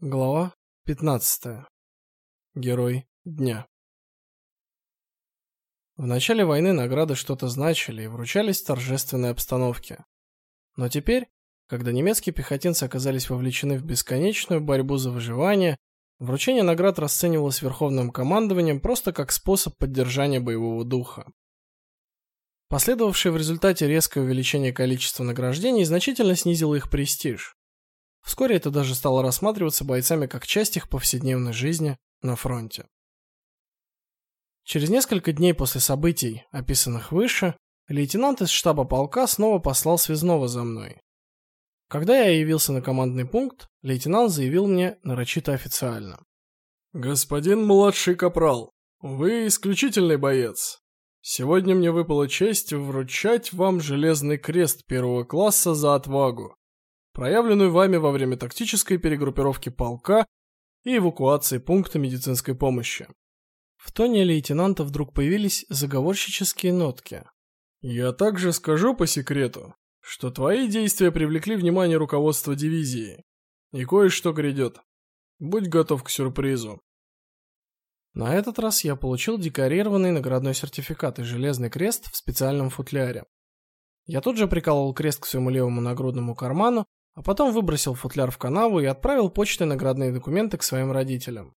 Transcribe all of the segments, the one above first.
Глава 15. Герой дня. В начале войны награды что-то значили и вручались в торжественной обстановке. Но теперь, когда немецкие пехотинцы оказались вовлечены в бесконечную борьбу за выживание, вручение наград расценивалось верховным командованием просто как способ поддержания боевого духа. Последовавшее в результате резкое увеличение количества награждений значительно снизило их престиж. Вскоре это даже стало рассматриваться бойцами как часть их повседневной жизни на фронте. Через несколько дней после событий, описанных выше, лейтенант из штаба полка снова послал связного за мной. Когда я явился на командный пункт, лейтенант заявил мне нарочито официально: "Господин младший капрал, вы исключительный боец. Сегодня мне выпала честь вручать вам железный крест первого класса за отвагу, проявленную вами во время тактической перегруппировки полка и эвакуации пункта медицинской помощи. В тоне лейтенанта вдруг появились заговорщические нотки. Я также скажу по секрету, что твои действия привлекли внимание руководства дивизии. И кое-что грядет. Будь готов к сюрпризу. На этот раз я получил декорированный наградной сертификат и железный крест в специальном футляре. Я тут же приколол крест к своему левому нагрудному карману а потом выбросил футляр в канаву и отправил почтой наградные документы к своим родителям.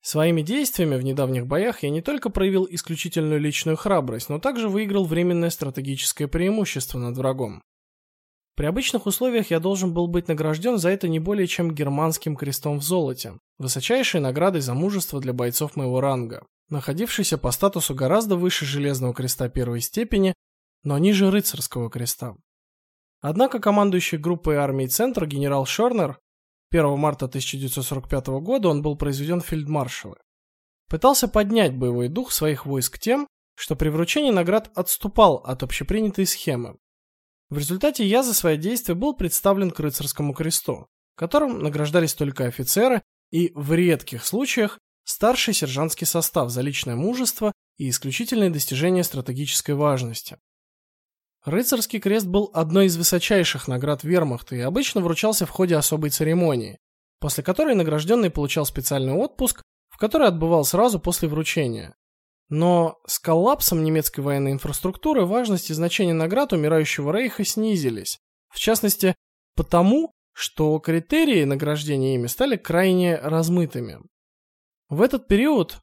Своими действиями в недавних боях я не только проявил исключительную личную храбрость, но также выиграл временное стратегическое преимущество над врагом. При обычных условиях я должен был быть награжден за это не более чем германским крестом в золоте, высочайшей наградой за мужество для бойцов моего ранга, находившейся по статусу гораздо выше железного креста первой степени, но ниже рыцарского креста. Однако командующий группой армий Центр генерал Шорнер 1 марта 1945 года он был произведен в фельдмаршалы. Пытался поднять боевой дух своих войск тем, что при вручении наград отступал от общепринятой схемы. В результате я за свои действия был представлен к рыцарскому кресту, которым награждались только офицеры и в редких случаях старший сержантский состав за личное мужество и исключительные достижения стратегической важности. Рыцарский крест был одной из высочайших наград Вермахта и обычно вручался в ходе особой церемонии, после которой награжденный получал специальный отпуск, в который отбывал сразу после вручения. Но с коллапсом немецкой военной инфраструктуры важность и значение наград умирающего рейха снизились. В частности, потому, что критерии награждения ими стали крайне размытыми. В этот период,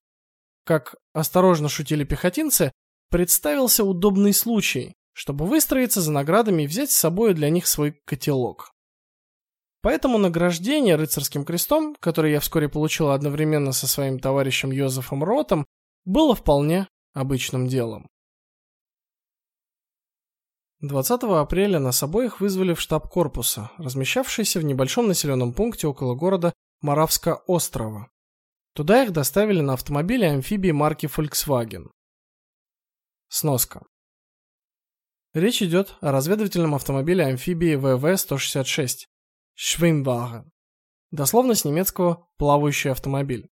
как осторожно шутили пехотинцы, представился удобный случай, чтобы выстроиться за наградами и взять с собой для них свой котелок. Поэтому награждение рыцарским крестом, которое я вскоре получил одновременно со своим товарищем Йозефом Ротом, было вполне обычным делом. 20 апреля нас обоих вызвали в штаб корпуса, размещавшийся в небольшом населенном пункте около города Моравска-Острова. Туда их доставили на автомобиле амфибии марки Volkswagen. Сноска. Речь идет о разведывательном автомобиле амфибии ВВ-166 Schwimmwagen. Дословно с немецкого плавающий автомобиль,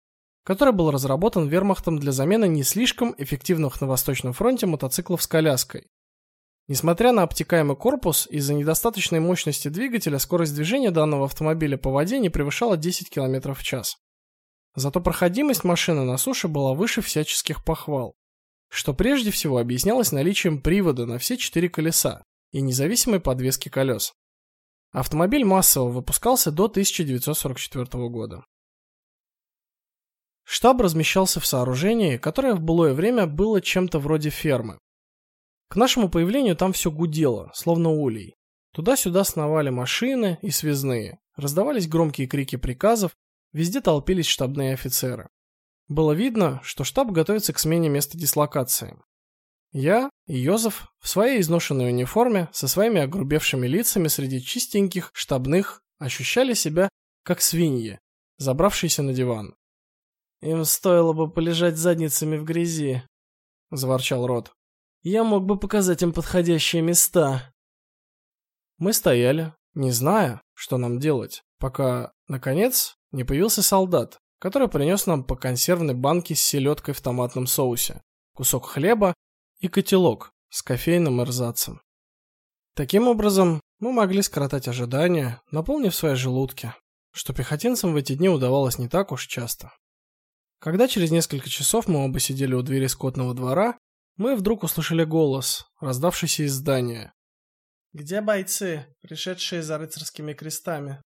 который был разработан Вермахтом для замены не слишком эффективных на Восточном фронте мотоциклов с коляской. Несмотря на обтекаемый корпус, из-за недостаточной мощности двигателя скорость движения данного автомобиля по воде не превышала 10 км в час. Зато проходимость машины на суше была выше всяческих похвал что прежде всего объяснялось наличием привода на все четыре колеса и независимой подвески колес. Автомобиль массово выпускался до 1944 года. Штаб размещался в сооружении, которое в былое время было чем-то вроде фермы. К нашему появлению там все гудело, словно улей. Туда-сюда сновали машины и связные, раздавались громкие крики приказов, везде толпились штабные офицеры. Было видно, что штаб готовится к смене места дислокации. Я и Йозеф в своей изношенной униформе со своими огрубевшими лицами среди чистеньких штабных ощущали себя как свиньи, забравшиеся на диван. Им стоило бы полежать задницами в грязи, заворчал Рот. Я мог бы показать им подходящие места. Мы стояли, не зная, что нам делать, пока наконец не появился солдат который принес нам по консервной банке с селедкой в томатном соусе, кусок хлеба и котелок с кофейным эрзацем. Таким образом, мы могли скоротать ожидания, наполнив свои желудки, что пехотинцам в эти дни удавалось не так уж часто. Когда через несколько часов мы оба сидели у двери скотного двора, мы вдруг услышали голос, раздавшийся из здания. «Где бойцы, пришедшие за рыцарскими крестами?»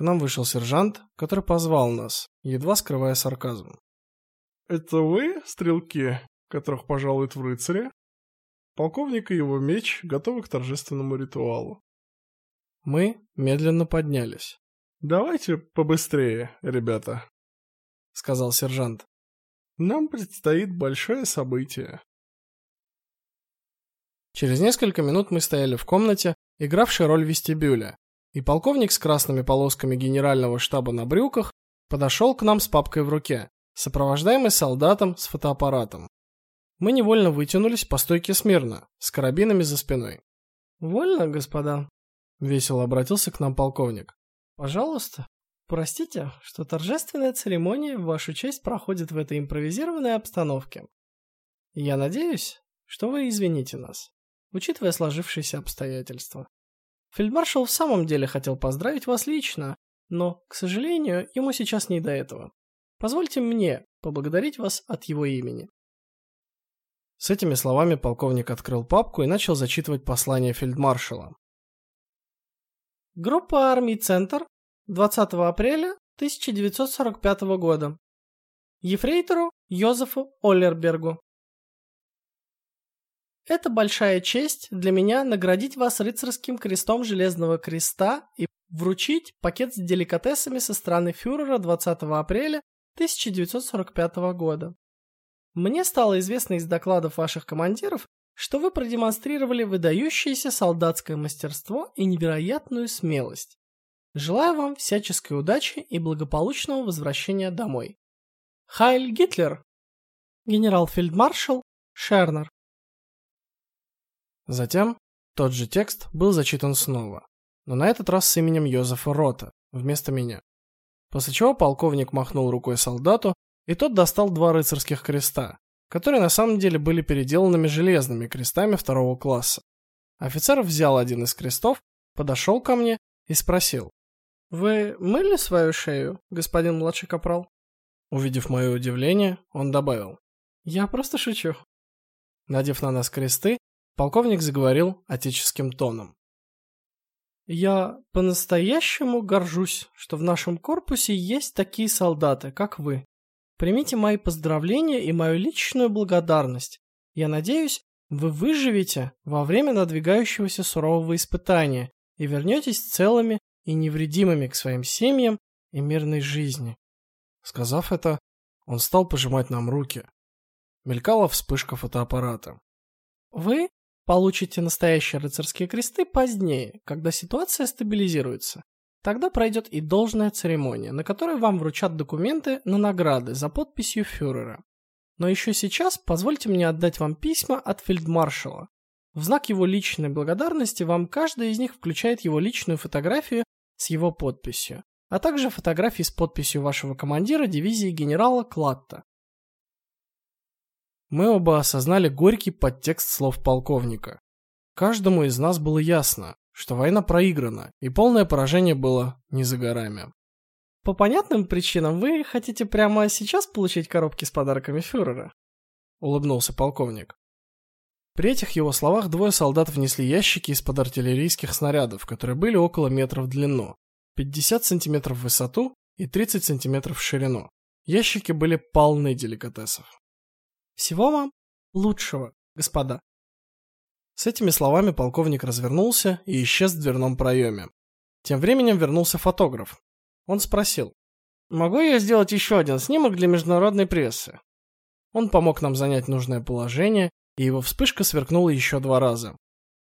К нам вышел сержант, который позвал нас, едва скрывая сарказм. «Это вы, стрелки, которых пожалуют в рыцаре?» Полковник и его меч готовы к торжественному ритуалу. Мы медленно поднялись. «Давайте побыстрее, ребята», — сказал сержант. «Нам предстоит большое событие». Через несколько минут мы стояли в комнате, игравшей роль вестибюля, и полковник с красными полосками генерального штаба на брюках подошел к нам с папкой в руке, сопровождаемый солдатом с фотоаппаратом. Мы невольно вытянулись по стойке смирно, с карабинами за спиной. "Вольно, господа", весело обратился к нам полковник. "Пожалуйста, простите, что торжественная церемония в вашу честь проходит в этой импровизированной обстановке. Я надеюсь, что вы извините нас, учитывая сложившиеся обстоятельства. Фельдмаршал в самом деле хотел поздравить вас лично, но, к сожалению, ему сейчас не до этого. Позвольте мне поблагодарить вас от его имени. С этими словами полковник открыл папку и начал зачитывать послание фельдмаршала. Группа армий Центр 20 апреля 1945 года. Ефрейтору Йозефу Оллербергу. Это большая честь для меня наградить вас рыцарским крестом Железного Креста и вручить пакет с деликатесами со стороны фюрера 20 апреля 1945 года. Мне стало известно из докладов ваших командиров, что вы продемонстрировали выдающееся солдатское мастерство и невероятную смелость. Желаю вам всяческой удачи и благополучного возвращения домой. Хайль Гитлер. Генерал-фельдмаршал Шернер. Затем тот же текст был зачитан снова, но на этот раз с именем Йозефа Рота вместо меня. После чего полковник махнул рукой солдату, и тот достал два рыцарских креста, которые на самом деле были переделанными железными крестами второго класса. Офицер взял один из крестов, подошел ко мне и спросил: "Вы мыли свою шею, господин младший капрал?" Увидев мое удивление, он добавил: "Я просто шучу". Надев на нас кресты, Полковник заговорил отеческим тоном. Я по-настоящему горжусь, что в нашем корпусе есть такие солдаты, как вы. Примите мои поздравления и мою личную благодарность. Я надеюсь, вы выживете во время надвигающегося сурового испытания и вернетесь целыми и невредимыми к своим семьям и мирной жизни. Сказав это, он стал пожимать нам руки. Мелькала вспышка фотоаппарата. Вы Получите настоящие рыцарские кресты позднее, когда ситуация стабилизируется. Тогда пройдет и должная церемония, на которой вам вручат документы на награды за подписью фюрера. Но еще сейчас позвольте мне отдать вам письма от фельдмаршала. В знак его личной благодарности вам каждая из них включает его личную фотографию с его подписью, а также фотографии с подписью вашего командира дивизии генерала Клатта. Мы оба осознали горький подтекст слов полковника. Каждому из нас было ясно, что война проиграна, и полное поражение было не за горами. По понятным причинам вы хотите прямо сейчас получить коробки с подарками фюрера, улыбнулся полковник. При этих его словах двое солдат внесли ящики из-под артиллерийских снарядов, которые были около метра в длину, 50 сантиметров в высоту и 30 сантиметров в ширину. Ящики были полны деликатесов. Всего вам лучшего, господа. С этими словами полковник развернулся и исчез в дверном проеме. Тем временем вернулся фотограф. Он спросил: "Могу я сделать еще один снимок для международной прессы?" Он помог нам занять нужное положение, и его вспышка сверкнула еще два раза.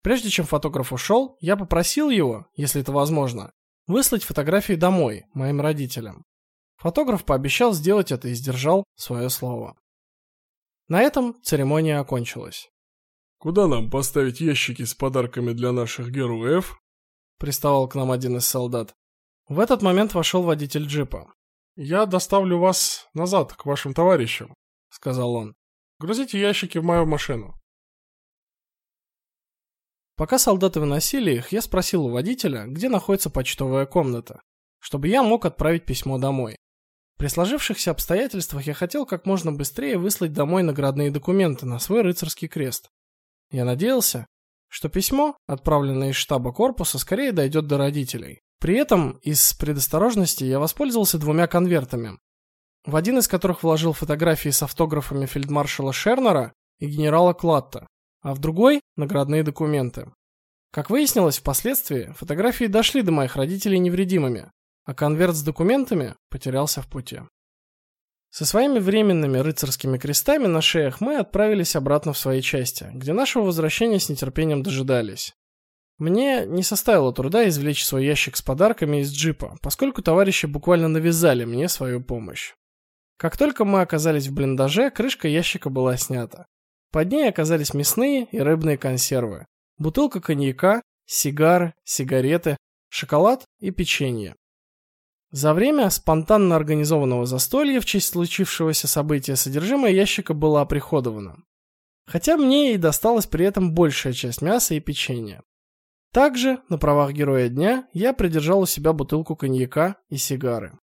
Прежде чем фотограф ушел, я попросил его, если это возможно, выслать фотографии домой моим родителям. Фотограф пообещал сделать это и сдержал свое слово. На этом церемония окончилась. Куда нам поставить ящики с подарками для наших героев? приставал к нам один из солдат. В этот момент вошел водитель джипа. Я доставлю вас назад к вашим товарищам, сказал он. Грузите ящики в мою машину. Пока солдаты выносили их, я спросил у водителя, где находится почтовая комната. чтобы я мог отправить письмо домой. При сложившихся обстоятельствах я хотел как можно быстрее выслать домой наградные документы на свой рыцарский крест. Я надеялся, что письмо, отправленное из штаба корпуса, скорее дойдет до родителей. При этом из предосторожности я воспользовался двумя конвертами, в один из которых вложил фотографии с автографами фельдмаршала Шернера и генерала Клатта, а в другой наградные документы. Как выяснилось впоследствии, фотографии дошли до моих родителей невредимыми, а конверт с документами потерялся в пути. Со своими временными рыцарскими крестами на шеях мы отправились обратно в свои части, где нашего возвращения с нетерпением дожидались. Мне не составило труда извлечь свой ящик с подарками из джипа, поскольку товарищи буквально навязали мне свою помощь. Как только мы оказались в блиндаже, крышка ящика была снята. Под ней оказались мясные и рыбные консервы, бутылка коньяка, сигары, сигареты, шоколад и печенье. За время спонтанно организованного застолья в честь случившегося события содержимое ящика было оприходовано. Хотя мне и досталась при этом большая часть мяса и печенья. Также, на правах героя дня, я придержал у себя бутылку коньяка и сигары.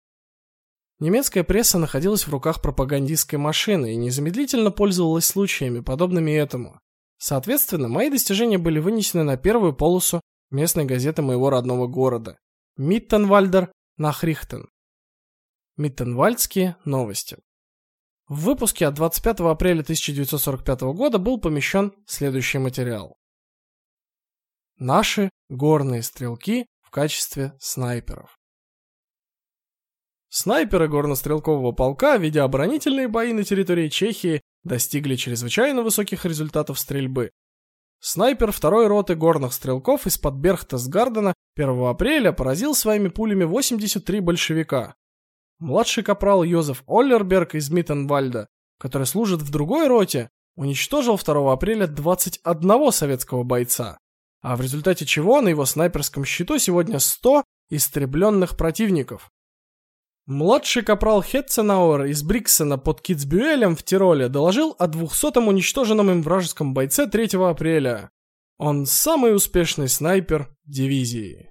Немецкая пресса находилась в руках пропагандистской машины и незамедлительно пользовалась случаями, подобными этому. Соответственно, мои достижения были вынесены на первую полосу местной газеты моего родного города Миттенвальдер Нахрихтен. Миттенвальдские новости. В выпуске от 25 апреля 1945 года был помещен следующий материал. Наши горные стрелки в качестве снайперов. Снайперы горнострелкового полка, ведя оборонительные бои на территории Чехии, достигли чрезвычайно высоких результатов стрельбы. Снайпер второй роты горных стрелков из-под Берхтесгардена 1 апреля поразил своими пулями 83 большевика. Младший капрал Йозеф Оллерберг из Миттенвальда, который служит в другой роте, уничтожил 2 апреля 21 советского бойца, а в результате чего на его снайперском счету сегодня 100 истребленных противников. Младший капрал Хетценауэр из Бриксена под Китсбюэлем в Тироле доложил о 200-м уничтоженном им вражеском бойце 3 апреля. Он самый успешный снайпер дивизии.